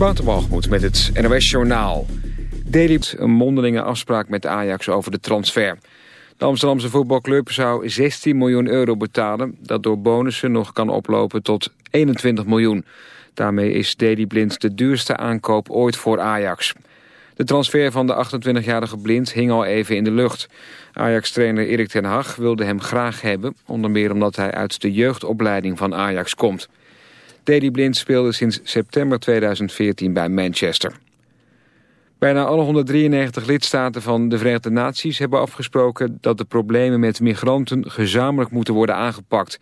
Waterbalgemoed met het NOS Journaal. Daily een mondelinge afspraak met Ajax over de transfer. De Amsterdamse voetbalclub zou 16 miljoen euro betalen... dat door bonussen nog kan oplopen tot 21 miljoen. Daarmee is Daily Blind de duurste aankoop ooit voor Ajax. De transfer van de 28-jarige Blind hing al even in de lucht. Ajax-trainer Erik ten Hag wilde hem graag hebben... onder meer omdat hij uit de jeugdopleiding van Ajax komt... Daley Blind speelde sinds september 2014 bij Manchester. Bijna alle 193 lidstaten van de Verenigde Naties hebben afgesproken dat de problemen met migranten gezamenlijk moeten worden aangepakt.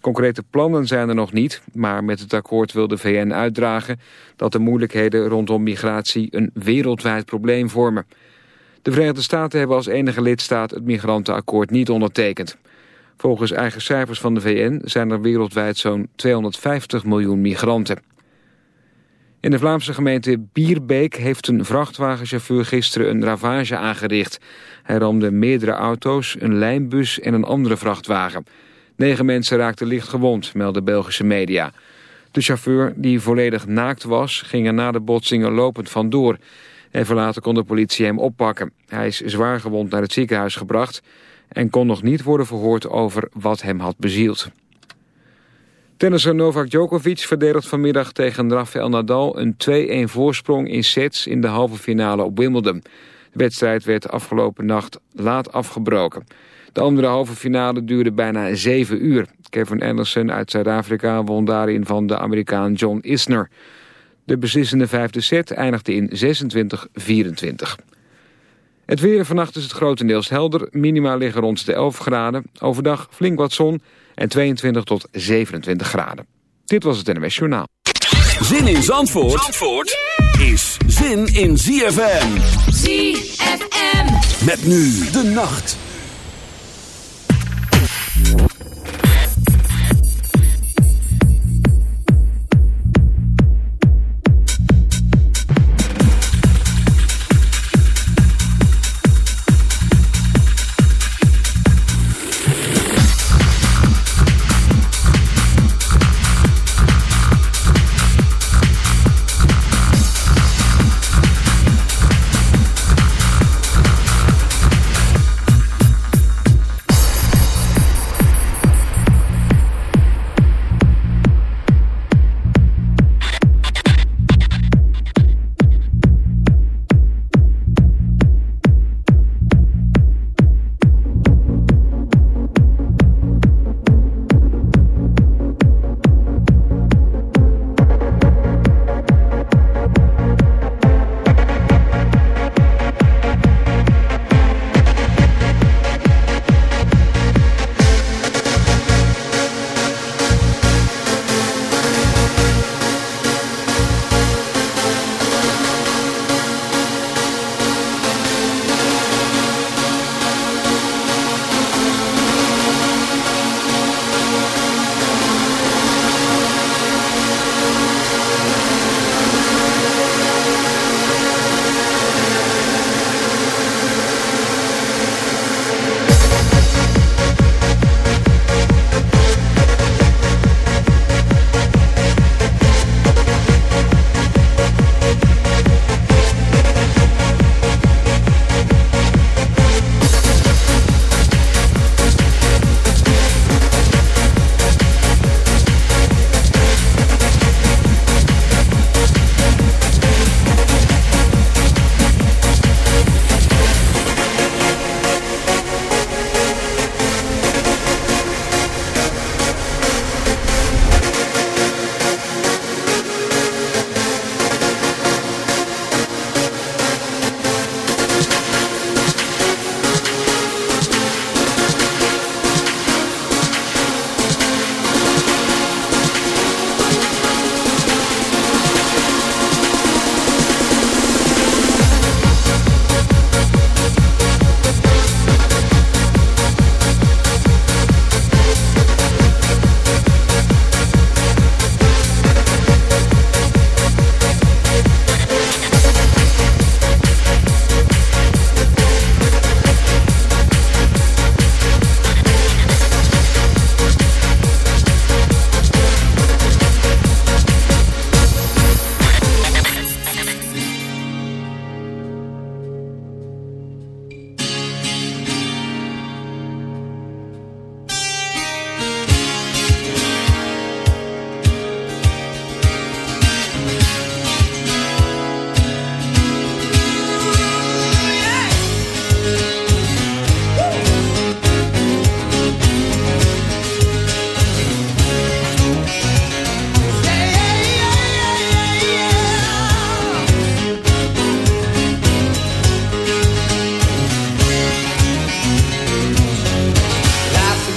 Concrete plannen zijn er nog niet, maar met het akkoord wil de VN uitdragen dat de moeilijkheden rondom migratie een wereldwijd probleem vormen. De Verenigde Staten hebben als enige lidstaat het migrantenakkoord niet ondertekend. Volgens eigen cijfers van de VN zijn er wereldwijd zo'n 250 miljoen migranten. In de Vlaamse gemeente Bierbeek heeft een vrachtwagenchauffeur gisteren een ravage aangericht. Hij ramde meerdere auto's, een lijnbus en een andere vrachtwagen. Negen mensen raakten licht gewond, melden Belgische media. De chauffeur, die volledig naakt was, ging er na de botsingen lopend vandoor. Even later kon de politie hem oppakken. Hij is zwaar gewond naar het ziekenhuis gebracht en kon nog niet worden verhoord over wat hem had bezield. Tennisser Novak Djokovic verdedigt vanmiddag tegen Rafael Nadal een 2-1 voorsprong in sets in de halve finale op Wimbledon. De wedstrijd werd afgelopen nacht laat afgebroken. De andere halve finale duurde bijna 7 uur. Kevin Anderson uit Zuid-Afrika won daarin van de Amerikaan John Isner. De beslissende vijfde set eindigde in 26-24. Het weer vannacht is het grotendeels helder. Minima liggen rond de 11 graden. Overdag flink wat zon en 22 tot 27 graden. Dit was het NWS Journaal. Zin in Zandvoort, Zandvoort is zin in ZFM. ZFM. Met nu de nacht.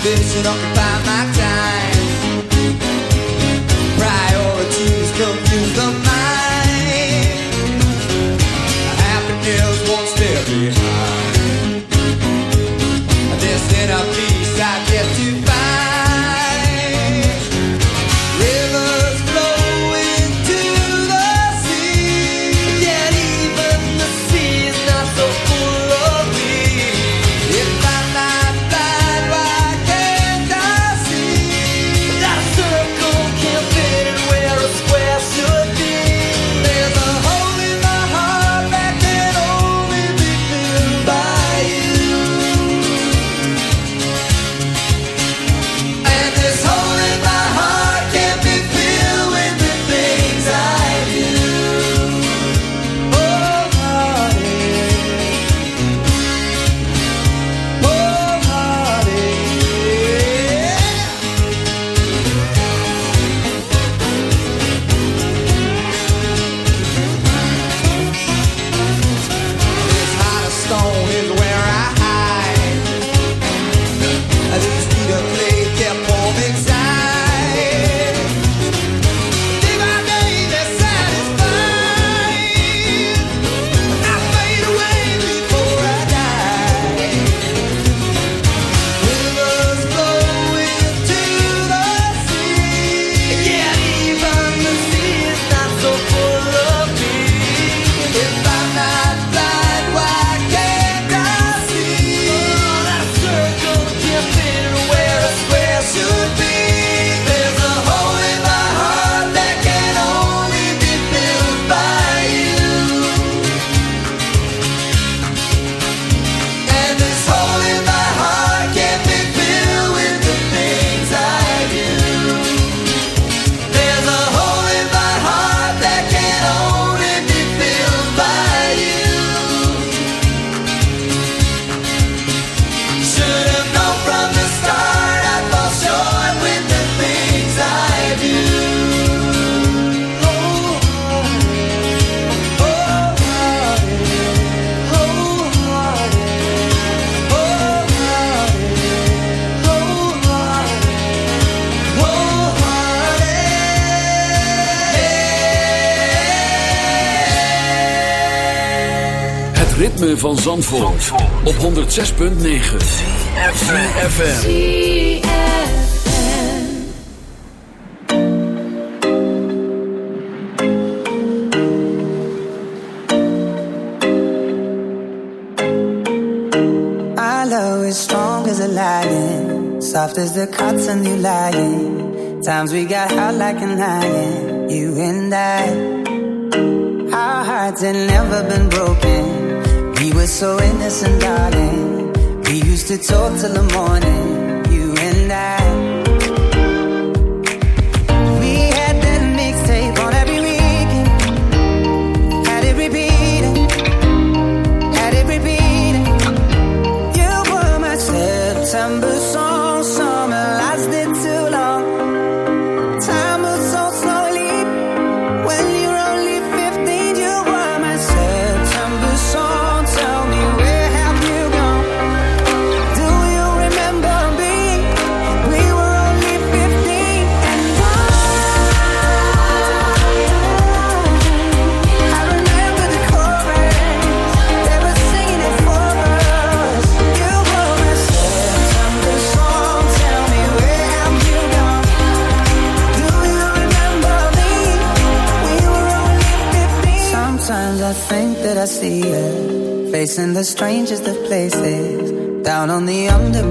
ambition occupy my time Zandvoort, Zandvoort. op 106.9 CFFM Our love is strong as a lion Soft as the cotton you lying. Times we got hot like a lion You and I. Our hearts had never been broken. so innocent, darling. We used to talk till the morning. in the strangest of places. Down on the underground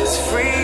is free.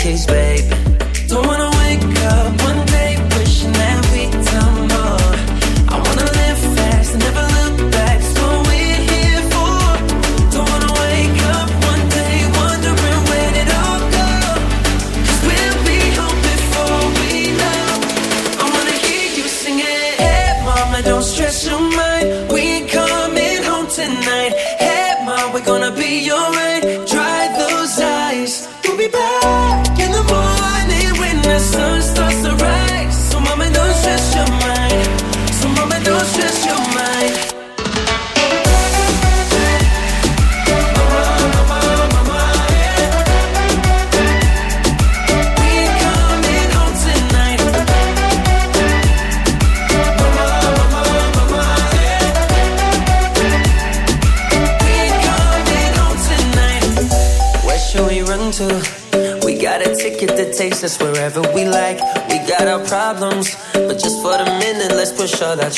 I got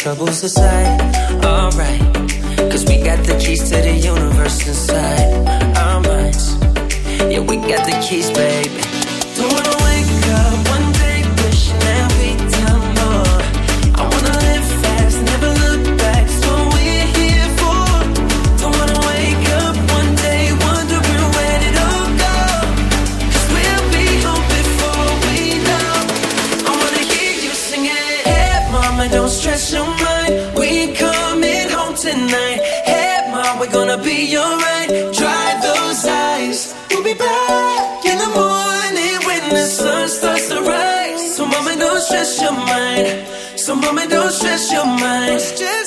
troubles aside. Just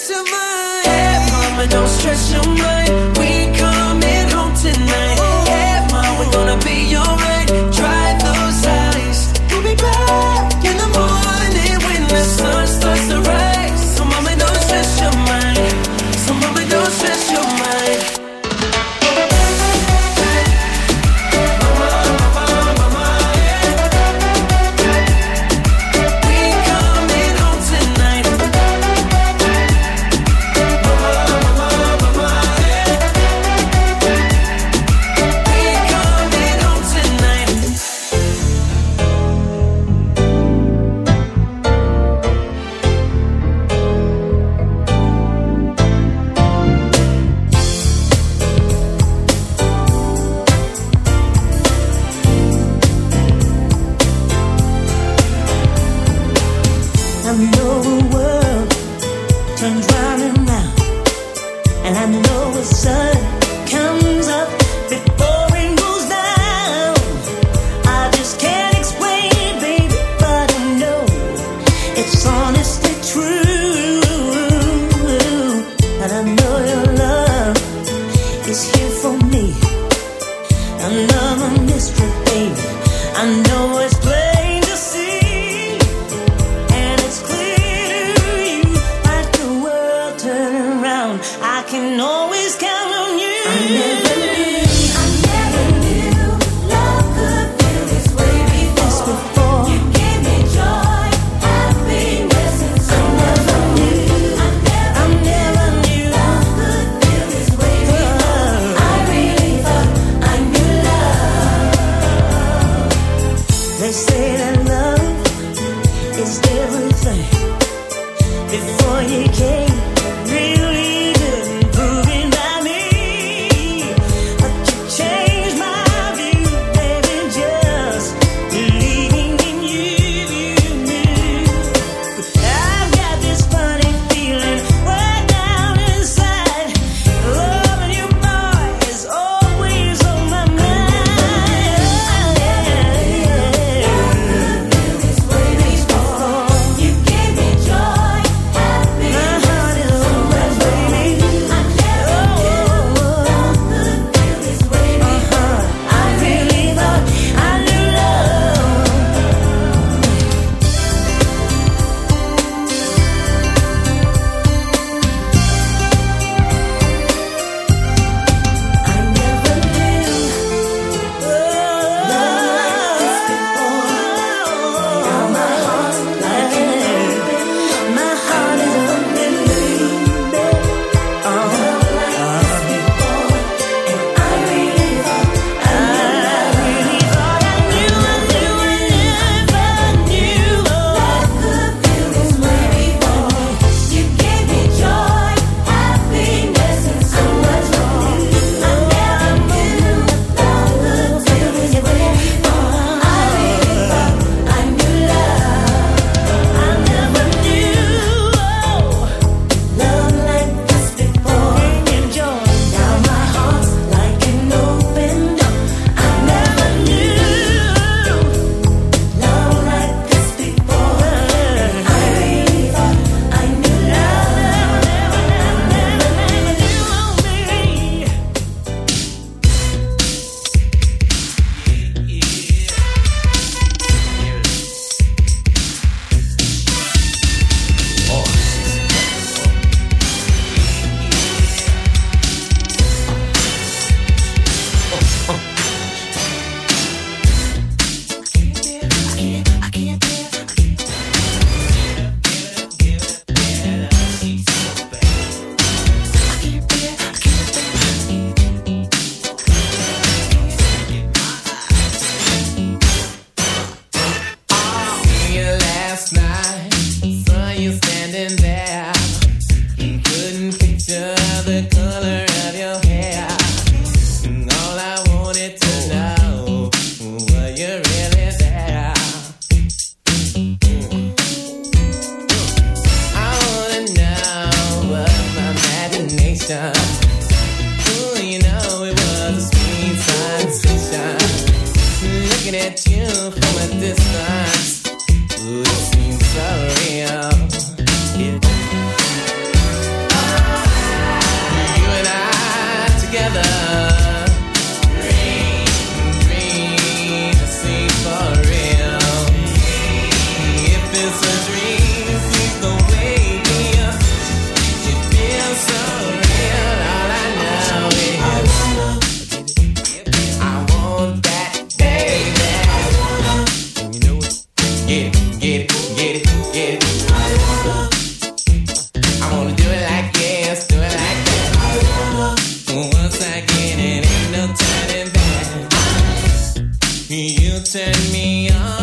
You turn me on.